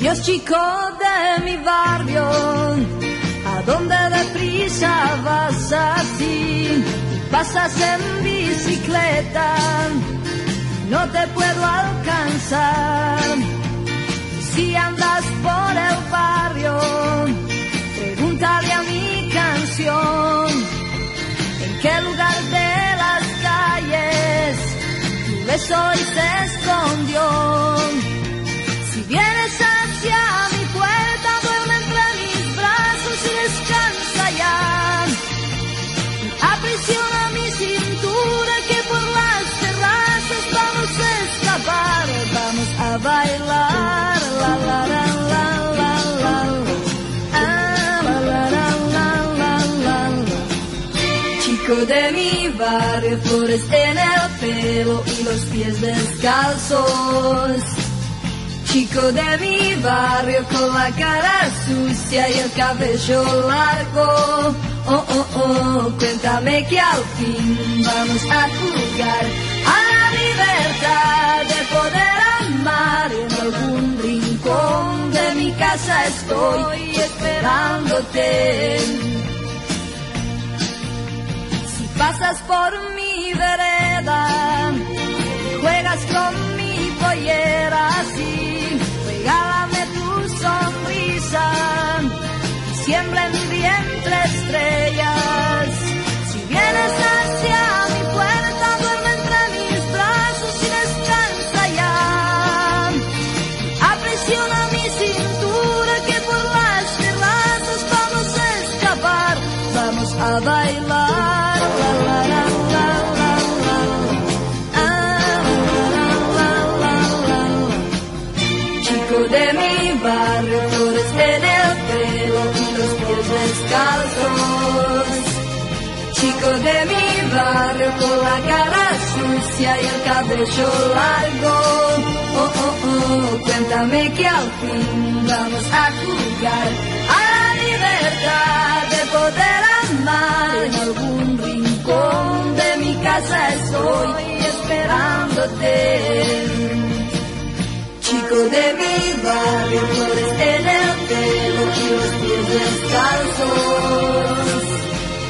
Dios chico de mi barrio, ¿a dónde deprisa vas así? Pasas en bicicleta, no te puedo alcanzar. Si andas por el barrio, pregúntale a mi canción, en qué lugar de las calles tu beso hoy se escondió. Si vienes mi puerta, duerme entre mis brazos y descansa ya. Aprisiona mi cintura que por las terrazas vamos a escapar, vamos a bailar. La, la, la. Ah, de mi barrio, flores en el pelo y los pies descalzos. Chico de mi barrio con la cara sucia y el cabello largo. Oh, oh, oh, cuéntame que al fin vamos a jugar a la libertad de poder amar. En algún rincón de mi casa estoy esperándote. Si pasas por mi vereda, juegas con a bailar. La, la, la, de mi barrio, flores en el pelo los pies descalzos. Chico de mi barrio con la cara sucia y el cabello largo. Oh, oh, oh, cuéntame que al fin vamos a jugar estoy esperándote. Chico de mi barrio, flores en el pelo los pies descalzos.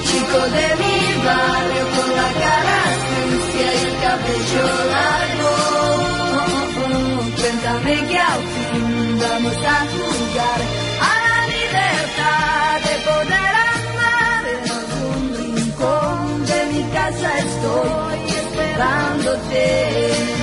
Chico de mi barrio con la cara sucia y el cabello largo. Oh, oh, oh, Cuéntame que al fin vamos a jugar algún